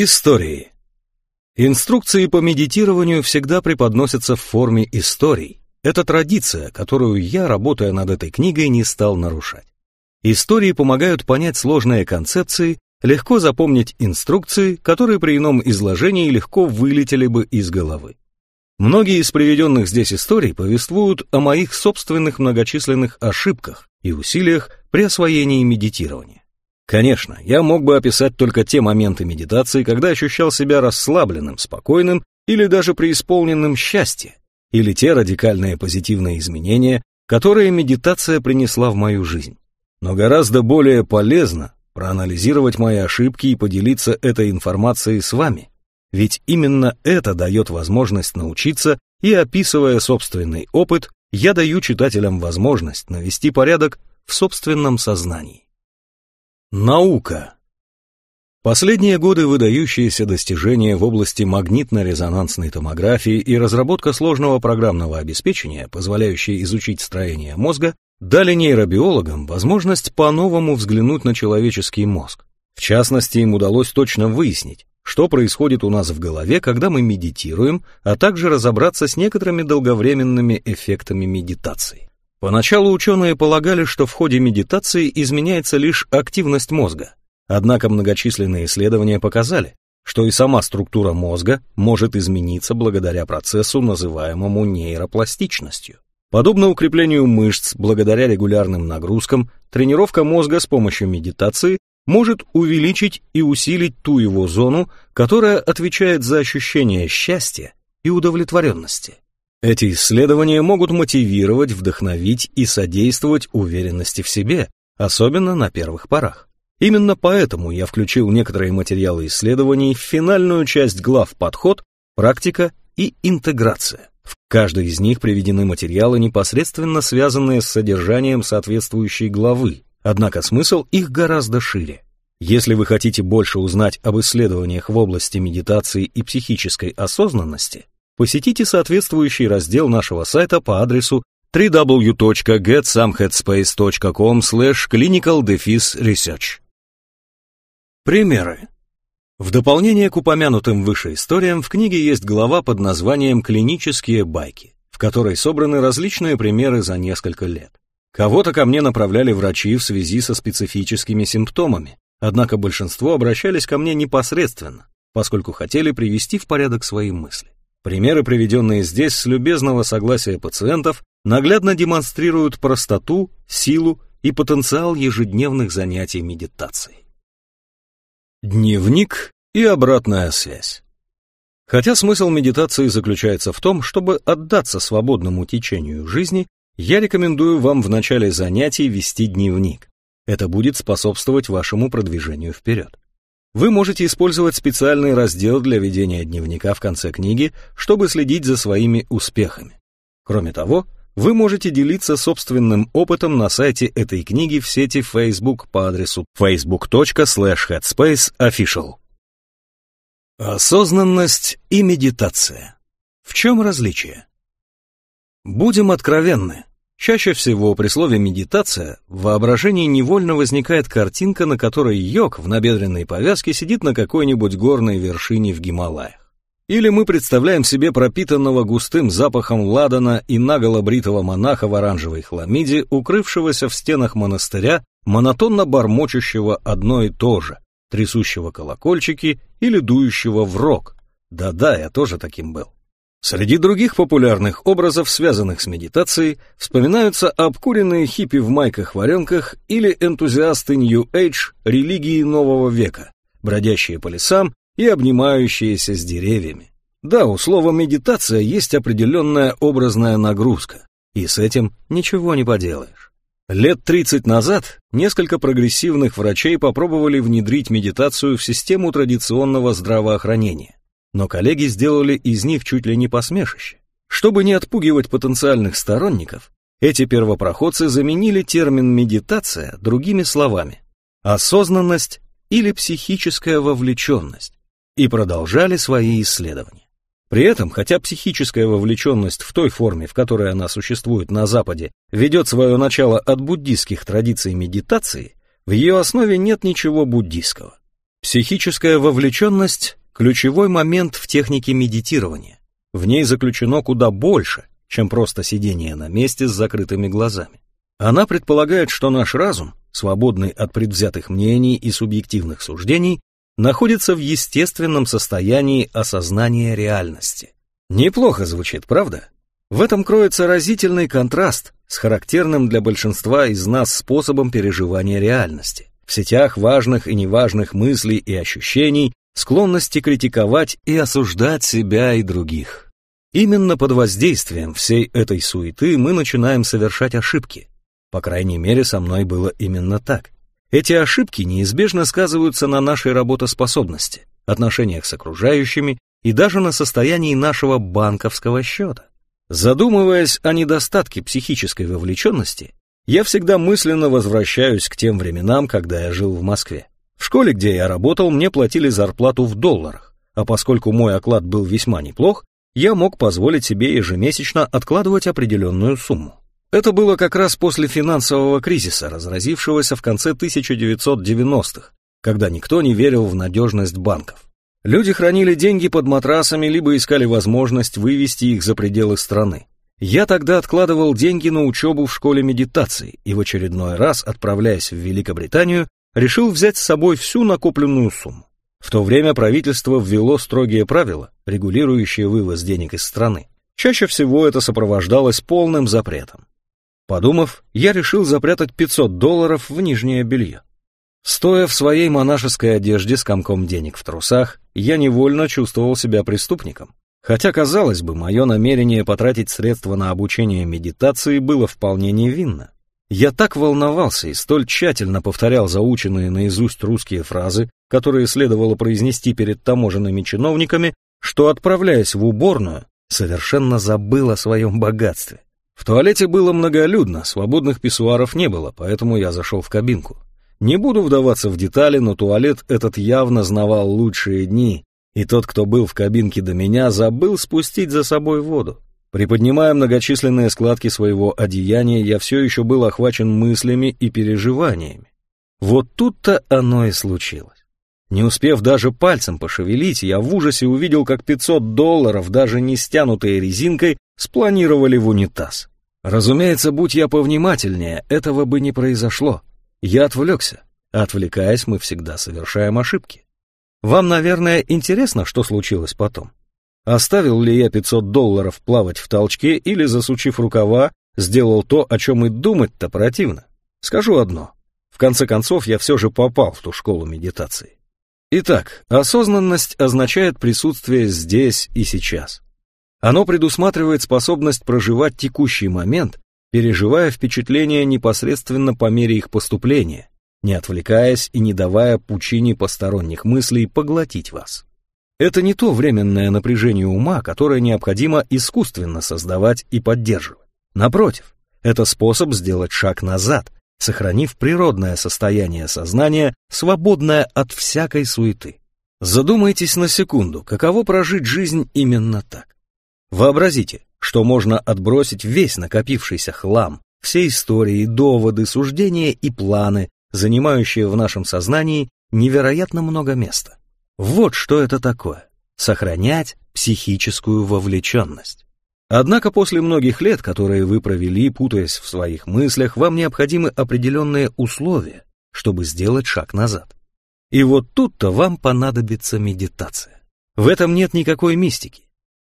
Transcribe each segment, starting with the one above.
Истории. Инструкции по медитированию всегда преподносятся в форме историй. Это традиция, которую я, работая над этой книгой, не стал нарушать. Истории помогают понять сложные концепции, легко запомнить инструкции, которые при ином изложении легко вылетели бы из головы. Многие из приведенных здесь историй повествуют о моих собственных многочисленных ошибках и усилиях при освоении медитирования. Конечно, я мог бы описать только те моменты медитации, когда ощущал себя расслабленным, спокойным или даже преисполненным счастья, или те радикальные позитивные изменения, которые медитация принесла в мою жизнь. Но гораздо более полезно проанализировать мои ошибки и поделиться этой информацией с вами, ведь именно это дает возможность научиться, и описывая собственный опыт, я даю читателям возможность навести порядок в собственном сознании. Наука. Последние годы выдающиеся достижения в области магнитно-резонансной томографии и разработка сложного программного обеспечения, позволяющие изучить строение мозга, дали нейробиологам возможность по-новому взглянуть на человеческий мозг. В частности, им удалось точно выяснить, что происходит у нас в голове, когда мы медитируем, а также разобраться с некоторыми долговременными эффектами медитации. Поначалу ученые полагали, что в ходе медитации изменяется лишь активность мозга. Однако многочисленные исследования показали, что и сама структура мозга может измениться благодаря процессу, называемому нейропластичностью. Подобно укреплению мышц благодаря регулярным нагрузкам, тренировка мозга с помощью медитации может увеличить и усилить ту его зону, которая отвечает за ощущение счастья и удовлетворенности. Эти исследования могут мотивировать, вдохновить и содействовать уверенности в себе, особенно на первых порах. Именно поэтому я включил некоторые материалы исследований в финальную часть глав «Подход», «Практика» и «Интеграция». В каждой из них приведены материалы, непосредственно связанные с содержанием соответствующей главы, однако смысл их гораздо шире. Если вы хотите больше узнать об исследованиях в области медитации и психической осознанности, посетите соответствующий раздел нашего сайта по адресу www.getsomeheadspace.com clinical-research. Примеры. В дополнение к упомянутым выше историям в книге есть глава под названием «Клинические байки», в которой собраны различные примеры за несколько лет. Кого-то ко мне направляли врачи в связи со специфическими симптомами, однако большинство обращались ко мне непосредственно, поскольку хотели привести в порядок свои мысли. Примеры, приведенные здесь с любезного согласия пациентов, наглядно демонстрируют простоту, силу и потенциал ежедневных занятий медитацией. Дневник и обратная связь. Хотя смысл медитации заключается в том, чтобы отдаться свободному течению жизни, я рекомендую вам в начале занятий вести дневник. Это будет способствовать вашему продвижению вперед. Вы можете использовать специальный раздел для ведения дневника в конце книги, чтобы следить за своими успехами. Кроме того, вы можете делиться собственным опытом на сайте этой книги в сети Facebook по адресу facebook.com/headspaceofficial. Осознанность и медитация. В чем различие? Будем откровенны. Чаще всего при слове «медитация» в воображении невольно возникает картинка, на которой йог в набедренной повязке сидит на какой-нибудь горной вершине в Гималаях. Или мы представляем себе пропитанного густым запахом ладана и наголо бритого монаха в оранжевой хламиде, укрывшегося в стенах монастыря, монотонно бормочущего одно и то же, трясущего колокольчики или дующего в рог. Да-да, я тоже таким был. Среди других популярных образов, связанных с медитацией, вспоминаются обкуренные хиппи в майках-варенках или энтузиасты Нью-Эйдж религии нового века, бродящие по лесам и обнимающиеся с деревьями. Да, у слова «медитация» есть определенная образная нагрузка, и с этим ничего не поделаешь. Лет 30 назад несколько прогрессивных врачей попробовали внедрить медитацию в систему традиционного здравоохранения но коллеги сделали из них чуть ли не посмешище. Чтобы не отпугивать потенциальных сторонников, эти первопроходцы заменили термин «медитация» другими словами «осознанность» или «психическая вовлеченность» и продолжали свои исследования. При этом, хотя психическая вовлеченность в той форме, в которой она существует на Западе, ведет свое начало от буддийских традиций медитации, в ее основе нет ничего буддийского. Психическая вовлеченность – ключевой момент в технике медитирования. В ней заключено куда больше, чем просто сидение на месте с закрытыми глазами. Она предполагает, что наш разум, свободный от предвзятых мнений и субъективных суждений, находится в естественном состоянии осознания реальности. Неплохо звучит, правда? В этом кроется разительный контраст с характерным для большинства из нас способом переживания реальности. В сетях важных и неважных мыслей и ощущений, склонности критиковать и осуждать себя и других. Именно под воздействием всей этой суеты мы начинаем совершать ошибки. По крайней мере, со мной было именно так. Эти ошибки неизбежно сказываются на нашей работоспособности, отношениях с окружающими и даже на состоянии нашего банковского счета. Задумываясь о недостатке психической вовлеченности, я всегда мысленно возвращаюсь к тем временам, когда я жил в Москве. В школе, где я работал, мне платили зарплату в долларах, а поскольку мой оклад был весьма неплох, я мог позволить себе ежемесячно откладывать определенную сумму. Это было как раз после финансового кризиса, разразившегося в конце 1990-х, когда никто не верил в надежность банков. Люди хранили деньги под матрасами, либо искали возможность вывести их за пределы страны. Я тогда откладывал деньги на учебу в школе медитации и в очередной раз, отправляясь в Великобританию, решил взять с собой всю накопленную сумму. В то время правительство ввело строгие правила, регулирующие вывоз денег из страны. Чаще всего это сопровождалось полным запретом. Подумав, я решил запрятать 500 долларов в нижнее белье. Стоя в своей монашеской одежде с комком денег в трусах, я невольно чувствовал себя преступником. Хотя, казалось бы, мое намерение потратить средства на обучение медитации было вполне невинно. Я так волновался и столь тщательно повторял заученные наизусть русские фразы, которые следовало произнести перед таможенными чиновниками, что, отправляясь в уборную, совершенно забыл о своем богатстве. В туалете было многолюдно, свободных писсуаров не было, поэтому я зашел в кабинку. Не буду вдаваться в детали, но туалет этот явно знавал лучшие дни, и тот, кто был в кабинке до меня, забыл спустить за собой воду. Приподнимая многочисленные складки своего одеяния, я все еще был охвачен мыслями и переживаниями. Вот тут-то оно и случилось. Не успев даже пальцем пошевелить, я в ужасе увидел, как 500 долларов, даже не стянутые резинкой, спланировали в унитаз. Разумеется, будь я повнимательнее, этого бы не произошло. Я отвлекся. Отвлекаясь, мы всегда совершаем ошибки. Вам, наверное, интересно, что случилось потом? Оставил ли я 500 долларов плавать в толчке или, засучив рукава, сделал то, о чем и думать-то противно? Скажу одно. В конце концов, я все же попал в ту школу медитации. Итак, осознанность означает присутствие здесь и сейчас. Оно предусматривает способность проживать текущий момент переживая впечатления непосредственно по мере их поступления, не отвлекаясь и не давая пучине посторонних мыслей поглотить вас. Это не то временное напряжение ума, которое необходимо искусственно создавать и поддерживать. Напротив, это способ сделать шаг назад, сохранив природное состояние сознания, свободное от всякой суеты. Задумайтесь на секунду, каково прожить жизнь именно так. Вообразите, что можно отбросить весь накопившийся хлам, все истории, доводы, суждения и планы, занимающие в нашем сознании невероятно много места. Вот что это такое — сохранять психическую вовлеченность. Однако после многих лет, которые вы провели, путаясь в своих мыслях, вам необходимы определенные условия, чтобы сделать шаг назад. И вот тут-то вам понадобится медитация. В этом нет никакой мистики.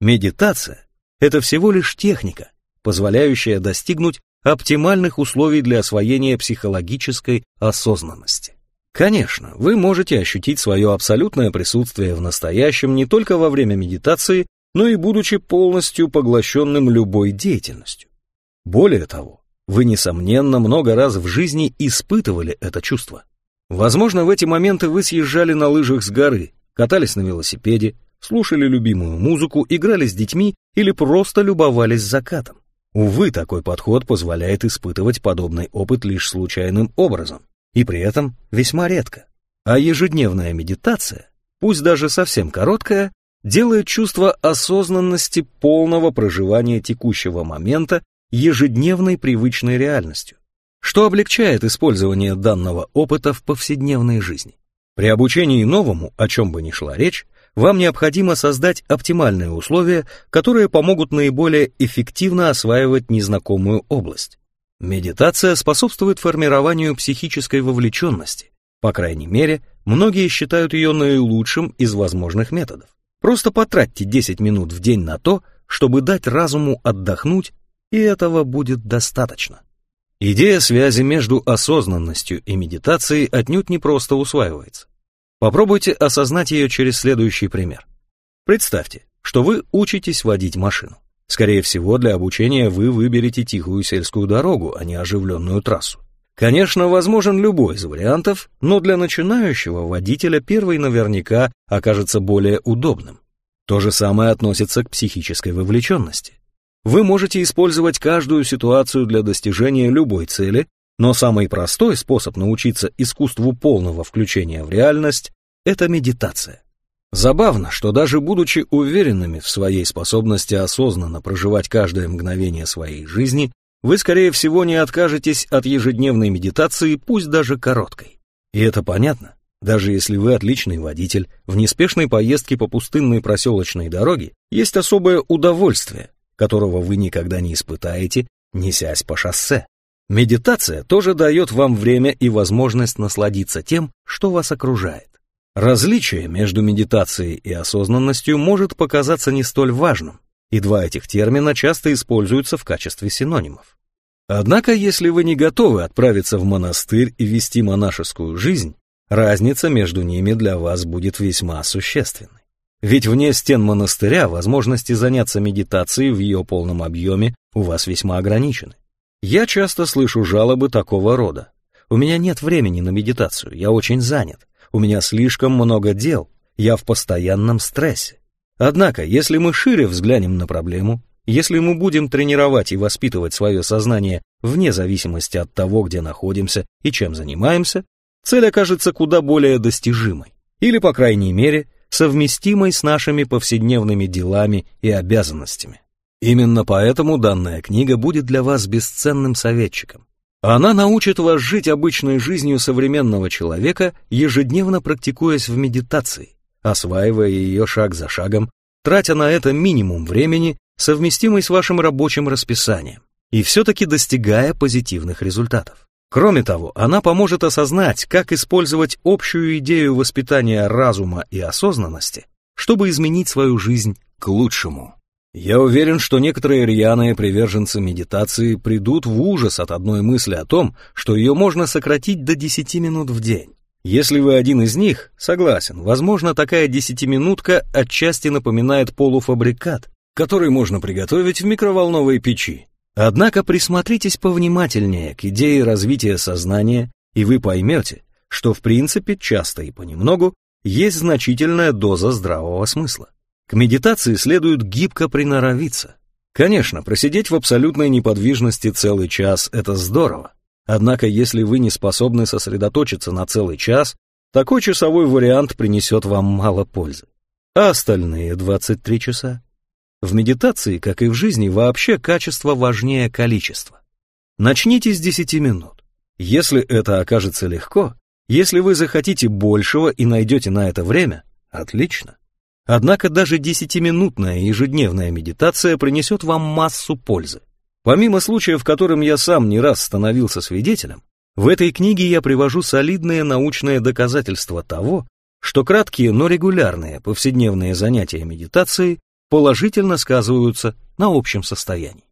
Медитация это всего лишь техника, позволяющая достигнуть оптимальных условий для освоения психологической осознанности. Конечно, вы можете ощутить свое абсолютное присутствие в настоящем не только во время медитации, но и будучи полностью поглощенным любой деятельностью. Более того, вы, несомненно, много раз в жизни испытывали это чувство. Возможно, в эти моменты вы съезжали на лыжах с горы, катались на велосипеде, слушали любимую музыку, играли с детьми или просто любовались закатом. Увы, такой подход позволяет испытывать подобный опыт лишь случайным образом, и при этом весьма редко. А ежедневная медитация, пусть даже совсем короткая, делает чувство осознанности полного проживания текущего момента ежедневной привычной реальностью, что облегчает использование данного опыта в повседневной жизни. При обучении новому, о чем бы ни шла речь, вам необходимо создать оптимальные условия, которые помогут наиболее эффективно осваивать незнакомую область. Медитация способствует формированию психической вовлеченности. По крайней мере, многие считают ее наилучшим из возможных методов. Просто потратьте 10 минут в день на то, чтобы дать разуму отдохнуть, и этого будет достаточно. Идея связи между осознанностью и медитацией отнюдь не просто усваивается. Попробуйте осознать ее через следующий пример. Представьте, что вы учитесь водить машину. Скорее всего, для обучения вы выберете тихую сельскую дорогу, а не оживленную трассу. Конечно, возможен любой из вариантов, но для начинающего водителя первый наверняка окажется более удобным. То же самое относится к психической вовлеченности. Вы можете использовать каждую ситуацию для достижения любой цели, но самый простой способ научиться искусству полного включения в реальность – это медитация. Забавно, что даже будучи уверенными в своей способности осознанно проживать каждое мгновение своей жизни, вы, скорее всего, не откажетесь от ежедневной медитации, пусть даже короткой. И это понятно. Даже если вы отличный водитель, в неспешной поездке по пустынной проселочной дороге есть особое удовольствие, которого вы никогда не испытаете, несясь по шоссе. Медитация тоже дает вам время и возможность насладиться тем, что вас окружает. Различие между медитацией и осознанностью может показаться не столь важным, и два этих термина часто используются в качестве синонимов. Однако, если вы не готовы отправиться в монастырь и вести монашескую жизнь, разница между ними для вас будет весьма существенной. Ведь вне стен монастыря возможности заняться медитацией в ее полном объеме у вас весьма ограничены. Я часто слышу жалобы такого рода. У меня нет времени на медитацию, я очень занят, у меня слишком много дел, я в постоянном стрессе. Однако, если мы шире взглянем на проблему, если мы будем тренировать и воспитывать свое сознание вне зависимости от того, где находимся и чем занимаемся, цель окажется куда более достижимой. Или, по крайней мере, совместимой с нашими повседневными делами и обязанностями. Именно поэтому данная книга будет для вас бесценным советчиком. Она научит вас жить обычной жизнью современного человека, ежедневно практикуясь в медитации, осваивая ее шаг за шагом, тратя на это минимум времени, совместимый с вашим рабочим расписанием, и все-таки достигая позитивных результатов. Кроме того, она поможет осознать, как использовать общую идею воспитания разума и осознанности, чтобы изменить свою жизнь к лучшему. Я уверен, что некоторые рьяные приверженцы медитации придут в ужас от одной мысли о том, что ее можно сократить до 10 минут в день. Если вы один из них, согласен, возможно, такая десятиминутка отчасти напоминает полуфабрикат, который можно приготовить в микроволновой печи. Однако присмотритесь повнимательнее к идее развития сознания, и вы поймете, что в принципе часто и понемногу есть значительная доза здравого смысла. К медитации следует гибко приноровиться. Конечно, просидеть в абсолютной неподвижности целый час – это здорово. Однако, если вы не способны сосредоточиться на целый час, такой часовой вариант принесет вам мало пользы. А остальные 23 часа? В медитации, как и в жизни, вообще качество важнее количества. Начните с 10 минут. Если это окажется легко, если вы захотите большего и найдете на это время, отлично. Однако даже 10-минутная ежедневная медитация принесет вам массу пользы. Помимо случаев, которым я сам не раз становился свидетелем, в этой книге я привожу солидные научные доказательства того, что краткие, но регулярные повседневные занятия медитацией положительно сказываются на общем состоянии.